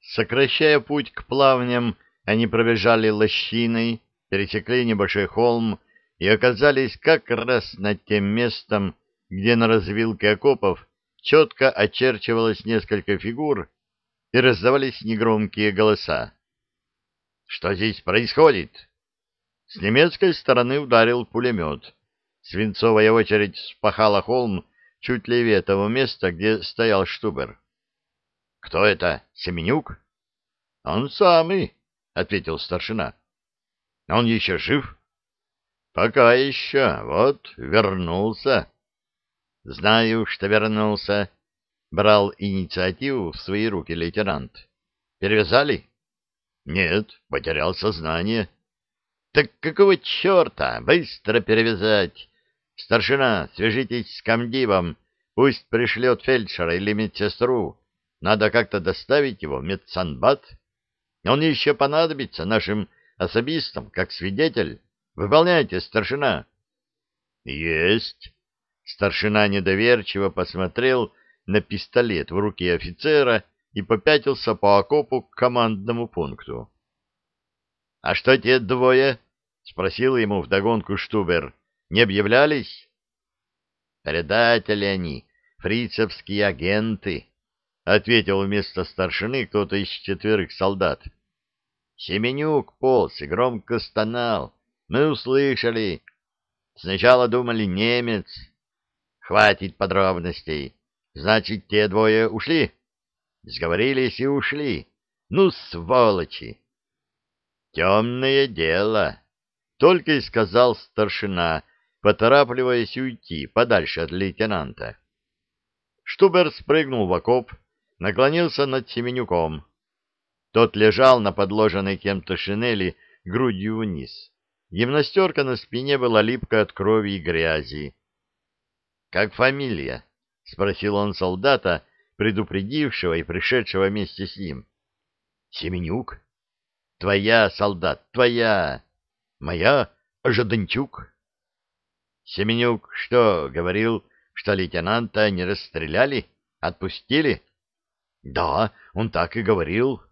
Сокращая путь к плавням, они пробежали лощиной, пересекли небольшой холм и оказались как раз над тем местом, где на развилке окопов четко очерчивалось несколько фигур и раздавались негромкие голоса. «Что здесь происходит?» С немецкой стороны ударил пулемет. Свинцовая очередь спахала холм чуть левее того места, где стоял Штубер. — Кто это? Семенюк? — Он самый, — ответил старшина. — Он еще жив? — Пока еще. Вот, вернулся. — Знаю, что вернулся. Брал инициативу в свои руки лейтенант. — Перевязали? — Нет, потерял сознание. — Так какого черта? Быстро перевязать. Старшина, свяжитесь с комдивом, пусть пришлет фельдшера или медсестру. Надо как-то доставить его в медсанбат. Он еще понадобится нашим особистам, как свидетель. Выполняйте, старшина. Есть. Старшина недоверчиво посмотрел на пистолет в руке офицера и попятился по окопу к командному пункту. — А что те двое? — спросил ему вдогонку Штубер. — Не объявлялись? — Предатели они, фрицевские агенты, — ответил вместо старшины кто-то из четверых солдат. Семенюк полз и громко стонал. Мы услышали. Сначала думали немец. Хватит подробностей. Значит, те двое ушли? Сговорились и ушли. Ну, сволочи! Темное дело. Только и сказал старшина, поторапливаясь уйти подальше от лейтенанта. Штубер спрыгнул в окоп, наклонился над Семенюком. Тот лежал на подложенной кем-то шинели грудью вниз. Гимнастерка на спине была липкой от крови и грязи. — Как фамилия? — спросил он солдата, предупредившего и пришедшего вместе с ним. — Семенюк. — Твоя, солдат, твоя. — Моя Жаданчук. — Семенюк что, говорил, что лейтенанта не расстреляли? Отпустили? — Да, он так и говорил.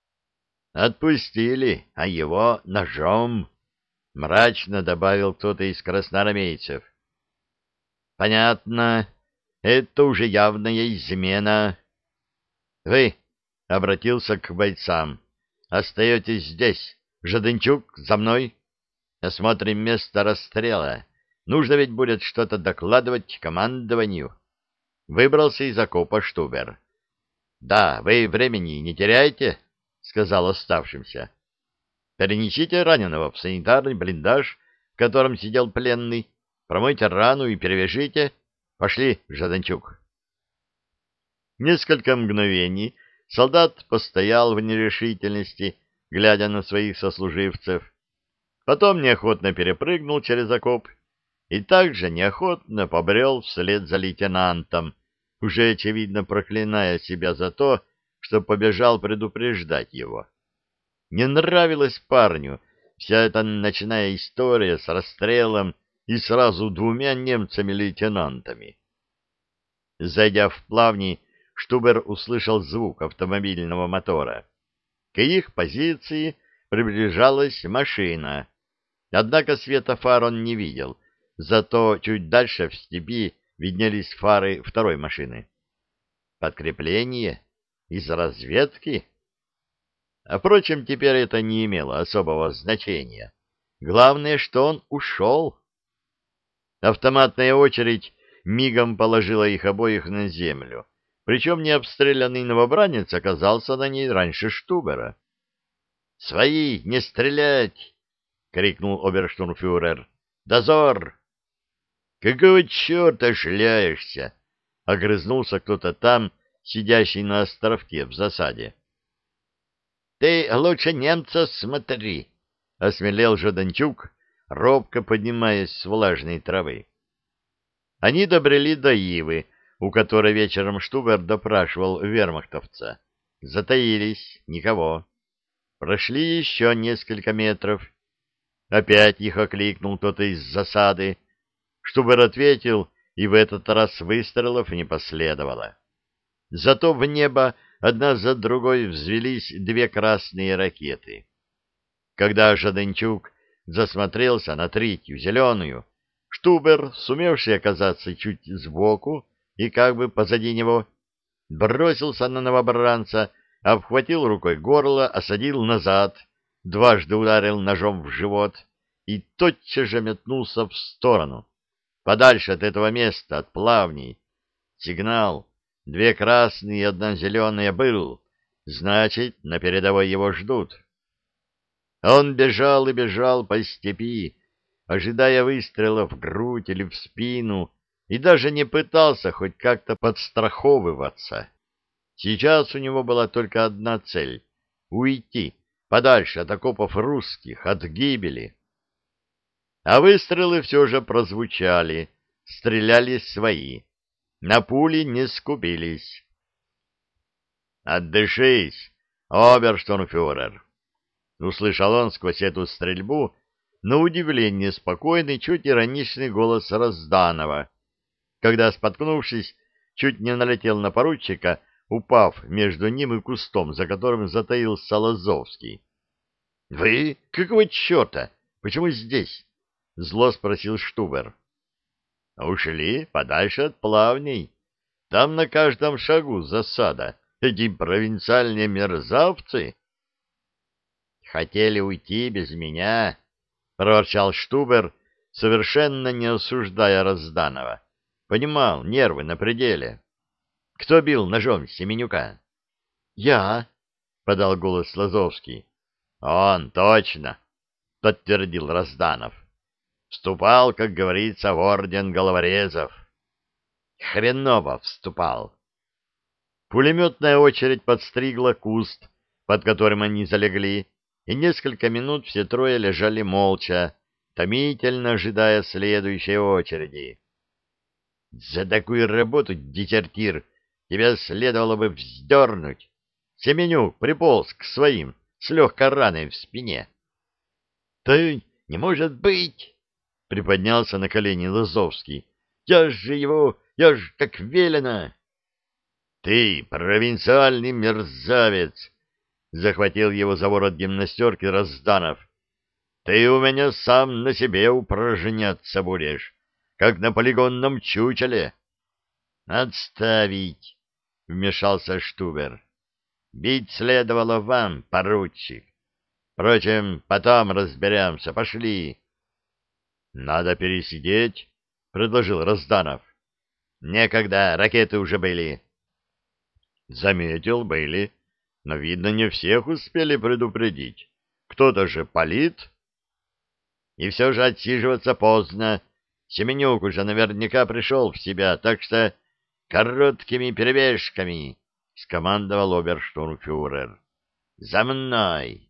— Отпустили, а его ножом, — мрачно добавил кто-то из красноармейцев. — Понятно, это уже явная измена. — Вы, — обратился к бойцам, — остаетесь здесь. Жадынчук, за мной. Осмотрим место расстрела. Нужно ведь будет что-то докладывать командованию. Выбрался из окопа Штубер. — Да, вы времени не теряете, — сказал оставшимся. — Перенесите раненого в санитарный блиндаж, в котором сидел пленный, промойте рану и перевяжите. Пошли, Жаданчук. Несколько мгновений солдат постоял в нерешительности, глядя на своих сослуживцев. Потом неохотно перепрыгнул через окоп и также неохотно побрел вслед за лейтенантом, уже, очевидно, проклиная себя за то, что побежал предупреждать его. Не нравилась парню вся эта ночная история с расстрелом и сразу двумя немцами-лейтенантами. Зайдя в плавни, Штубер услышал звук автомобильного мотора. К их позиции приближалась машина. Однако света фар он не видел — Зато чуть дальше в степи виднелись фары второй машины. Подкрепление? Из разведки? Впрочем, теперь это не имело особого значения. Главное, что он ушел. Автоматная очередь мигом положила их обоих на землю. Причем необстрелянный новобранец оказался на ней раньше Штубера. «Свои! Не стрелять!» — крикнул оберштурмфюрер. «Дозор!» Какого черта шляешься? — огрызнулся кто-то там, сидящий на островке в засаде. — Ты лучше немца смотри, — осмелел Жаданчук, робко поднимаясь с влажной травы. Они добрели до Ивы, у которой вечером Штубер допрашивал вермахтовца. Затаились, никого. Прошли еще несколько метров. Опять их окликнул кто-то из засады, Штубер ответил, и в этот раз выстрелов не последовало. Зато в небо одна за другой взвелись две красные ракеты. Когда Жаденчук засмотрелся на третью, зеленую, Штубер, сумевший оказаться чуть сбоку и как бы позади него, бросился на новобранца, обхватил рукой горло, осадил назад, дважды ударил ножом в живот и тотчас же метнулся в сторону, подальше от этого места, от плавней. Сигнал Две красные и одна зеленая был, значит, на передовой его ждут. Он бежал и бежал по степи, ожидая выстрела в грудь или в спину, и даже не пытался хоть как-то подстраховываться. Сейчас у него была только одна цель — уйти подальше от окопов русских, от гибели. А выстрелы все же прозвучали, стреляли свои. На пули не скупились. «Отдышись, оберштурмфюрер!» Услышал он сквозь эту стрельбу, на удивление спокойный, чуть ироничный голос Разданова, когда, споткнувшись, чуть не налетел на поручика, упав между ним и кустом, за которым затаился Лазовский. — Вы? Какого черта? Почему здесь? — зло спросил Штубер. Ушли подальше от плавней. Там на каждом шагу засада. Эти провинциальные мерзавцы. Хотели уйти без меня, — проворчал Штубер, совершенно не осуждая Разданова. Понимал, нервы на пределе. Кто бил ножом Семенюка? — Я, — подал голос Лазовский. — Он, точно, — подтвердил Разданов. Вступал, как говорится, в орден головорезов. Хреново вступал. Пулеметная очередь подстригла куст, под которым они залегли, и несколько минут все трое лежали молча, томительно ожидая следующей очереди. «За такую работу, дезертир, тебя следовало бы вздернуть!» Семенюк приполз к своим с легкой раной в спине. «Ты не может быть!» Приподнялся на колени Лазовский. «Я же его... Я ж как велено!» «Ты, провинциальный мерзавец!» Захватил его за ворот гимнастерки Разданов. «Ты у меня сам на себе упражняться будешь, как на полигонном чучеле!» «Отставить!» — вмешался Штубер. «Бить следовало вам, поручик. Впрочем, потом разберемся. Пошли!» — Надо пересидеть, — предложил Разданов. — Некогда, ракеты уже были. — Заметил, были, но, видно, не всех успели предупредить. Кто-то же палит. И все же отсиживаться поздно. Семенюк уже наверняка пришел в себя, так что короткими перебежками, — скомандовал оберштурмфюрер. — За мной!